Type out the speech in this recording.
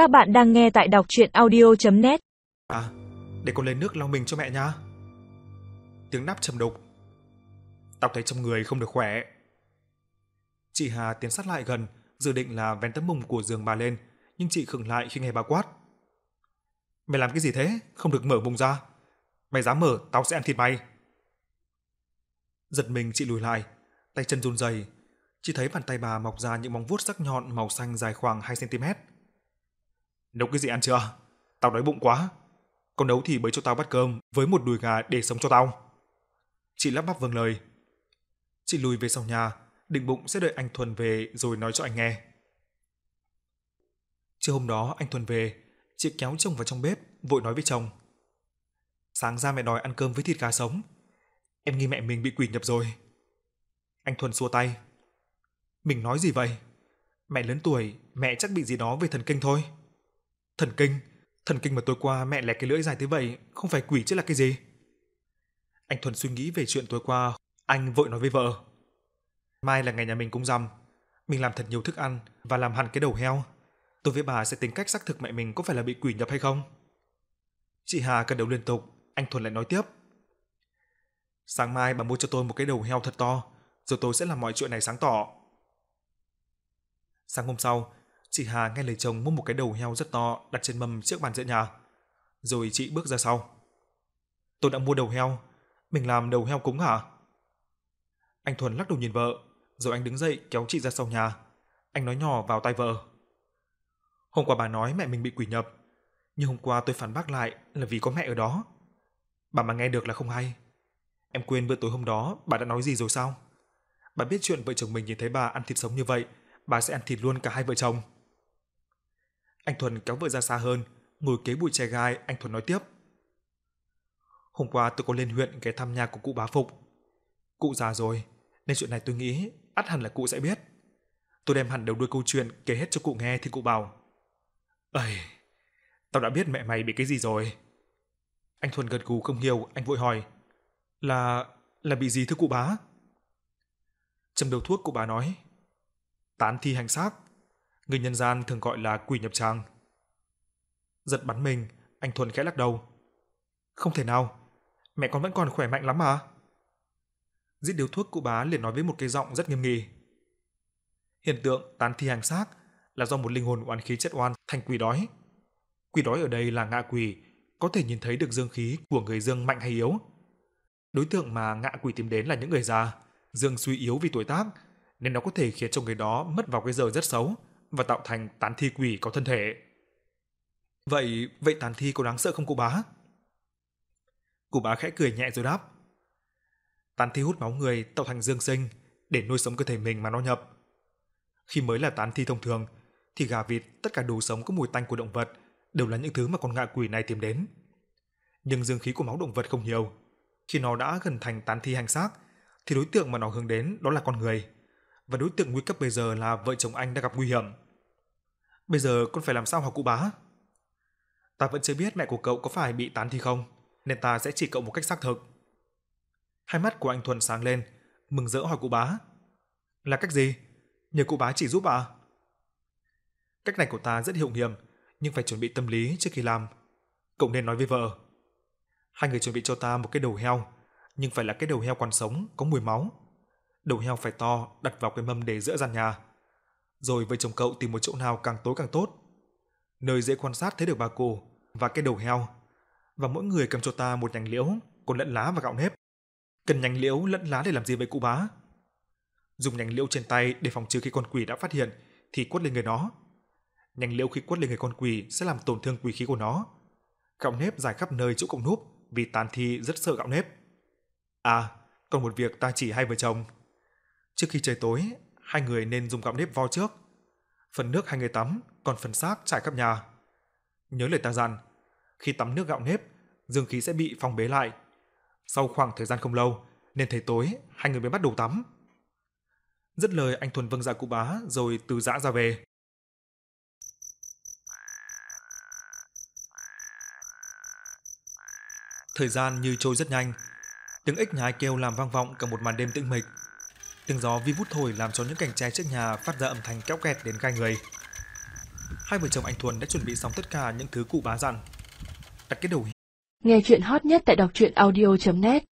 Các bạn đang nghe tại đọc chuyện audio.net À, để con lên nước lau mình cho mẹ nha. Tiếng nắp trầm đục. Tao thấy trong người không được khỏe. Chị Hà tiến sát lại gần, dự định là vén tấm mùng của giường bà lên, nhưng chị khựng lại khi nghe bà quát. Mày làm cái gì thế? Không được mở mùng ra. Mày dám mở, tao sẽ ăn thịt mày. Giật mình chị lùi lại, tay chân run rẩy, chỉ thấy bàn tay bà mọc ra những móng vuốt sắc nhọn màu xanh dài khoảng 2 cm. Nấu cái gì ăn chưa? Tao đói bụng quá. Còn nấu thì bới cho tao bát cơm với một đùi gà để sống cho tao. Chị lắp bắp vâng lời. Chị lùi về sau nhà, định bụng sẽ đợi anh Thuần về rồi nói cho anh nghe. Trưa hôm đó anh Thuần về, chị kéo chồng vào trong bếp, vội nói với chồng. Sáng ra mẹ đòi ăn cơm với thịt gà sống. Em nghi mẹ mình bị quỷ nhập rồi. Anh Thuần xua tay. Mình nói gì vậy? Mẹ lớn tuổi, mẹ chắc bị gì đó về thần kinh thôi. Thần kinh? Thần kinh mà tối qua mẹ lẻ cái lưỡi dài thế vậy, không phải quỷ chứ là cái gì? Anh Thuần suy nghĩ về chuyện tối qua, anh vội nói với vợ. Mai là ngày nhà mình cũng rằm, mình làm thật nhiều thức ăn và làm hẳn cái đầu heo. Tôi với bà sẽ tính cách xác thực mẹ mình có phải là bị quỷ nhập hay không. Chị Hà cân đầu liên tục, anh Thuần lại nói tiếp. Sáng mai bà mua cho tôi một cái đầu heo thật to, rồi tôi sẽ làm mọi chuyện này sáng tỏ. Sáng hôm sau, chị Hà nghe lời chồng mua một cái đầu heo rất to đặt trên mâm trước bàn giữa nhà. Rồi chị bước ra sau. Tôi đã mua đầu heo, mình làm đầu heo cúng hả? Anh Thuần lắc đầu nhìn vợ, rồi anh đứng dậy kéo chị ra sau nhà. Anh nói nhỏ vào tai vợ. Hôm qua bà nói mẹ mình bị quỷ nhập, nhưng hôm qua tôi phản bác lại là vì có mẹ ở đó. Bà mà nghe được là không hay. Em quên bữa tối hôm đó bà đã nói gì rồi sao? Bà biết chuyện vợ chồng mình nhìn thấy bà ăn thịt sống như vậy, bà sẽ ăn thịt luôn cả hai vợ chồng. Anh Thuần kéo vợ ra xa hơn, ngồi kế bụi tre gai, anh Thuần nói tiếp. Hôm qua tôi có lên huyện ghé thăm nhà của cụ bá Phục. Cụ già rồi, nên chuyện này tôi nghĩ ắt hẳn là cụ sẽ biết. Tôi đem hẳn đầu đuôi câu chuyện kể hết cho cụ nghe thì cụ bảo. Ây, tao đã biết mẹ mày bị cái gì rồi. Anh Thuần gật gù không hiểu, anh vội hỏi. Là... là bị gì thưa cụ bá? Trầm đầu thuốc cụ bá nói. Tán thi hành xác. Người nhân gian thường gọi là quỷ nhập tràng. Giật bắn mình, anh Thuần khẽ lắc đầu. Không thể nào, mẹ con vẫn còn khỏe mạnh lắm mà. Giết điếu thuốc cụ bá liền nói với một cái giọng rất nghiêm nghị. Hiện tượng tán thi hành xác là do một linh hồn oán khí chất oan thành quỷ đói. Quỷ đói ở đây là ngạ quỷ, có thể nhìn thấy được dương khí của người dương mạnh hay yếu. Đối tượng mà ngạ quỷ tìm đến là những người già, dương suy yếu vì tuổi tác, nên nó có thể khiến cho người đó mất vào cái giờ rất xấu và tạo thành tán thi quỷ có thân thể. Vậy, vậy tán thi có đáng sợ không cô bá? Cô bá khẽ cười nhẹ rồi đáp. Tán thi hút máu người tạo thành dương sinh để nuôi sống cơ thể mình mà nó nhập. Khi mới là tán thi thông thường, thì gà vịt, tất cả đồ sống có mùi tanh của động vật đều là những thứ mà con ngạ quỷ này tìm đến. Nhưng dương khí của máu động vật không nhiều. Khi nó đã gần thành tán thi hành xác, thì đối tượng mà nó hướng đến đó là con người. Và đối tượng nguy cấp bây giờ là vợ chồng anh đã gặp nguy hiểm. Bây giờ con phải làm sao hả cụ bá? Ta vẫn chưa biết mẹ của cậu có phải bị tán thì không, nên ta sẽ chỉ cậu một cách xác thực. Hai mắt của anh Thuần sáng lên, mừng rỡ hỏi cụ bá. Là cách gì? Nhờ cụ bá chỉ giúp à? Cách này của ta rất hiệu nghiệm, nhưng phải chuẩn bị tâm lý trước khi làm. Cậu nên nói với vợ. Hai người chuẩn bị cho ta một cái đầu heo, nhưng phải là cái đầu heo còn sống, có mùi máu. Đầu heo phải to, đặt vào cái mâm để giữa gian nhà. Rồi vợ chồng cậu tìm một chỗ nào càng tối càng tốt. Nơi dễ quan sát thấy được bà cụ và cái đầu heo. Và mỗi người cầm cho ta một nhành liễu, còn lẫn lá và gạo nếp. Cần nhành liễu lẫn lá để làm gì vậy cụ bá? Dùng nhành liễu trên tay để phòng trừ khi con quỷ đã phát hiện thì quất lên người nó. Nhành liễu khi quất lên người con quỷ sẽ làm tổn thương quỷ khí của nó. Gạo nếp dài khắp nơi chỗ cộng núp vì tàn thi rất sợ gạo nếp. À, còn một việc ta chỉ hai vợ chồng. Trước khi trời tối, hai người nên dùng gạo nếp vo trước. Phần nước hai người tắm, còn phần xác trải khắp nhà. Nhớ lời ta dặn, khi tắm nước gạo nếp, dương khí sẽ bị phong bế lại. Sau khoảng thời gian không lâu, nên thấy tối, hai người mới bắt đầu tắm. Dứt lời anh Thuần vâng dạ cụ bá rồi từ dã ra về. Thời gian như trôi rất nhanh. Tiếng ếch nhái kêu làm vang vọng cả một màn đêm tĩnh mịch. Tiếng gió vi vút thổi làm cho những cành tre trước nhà phát ra âm thanh kéo kẹt đến gai người. hai vợ chồng anh Thuần đã chuẩn bị xong tất cả những thứ cụ bá dặn. Đặt cái đầu Nghe chuyện hot nhất tại đọc truyện audio.net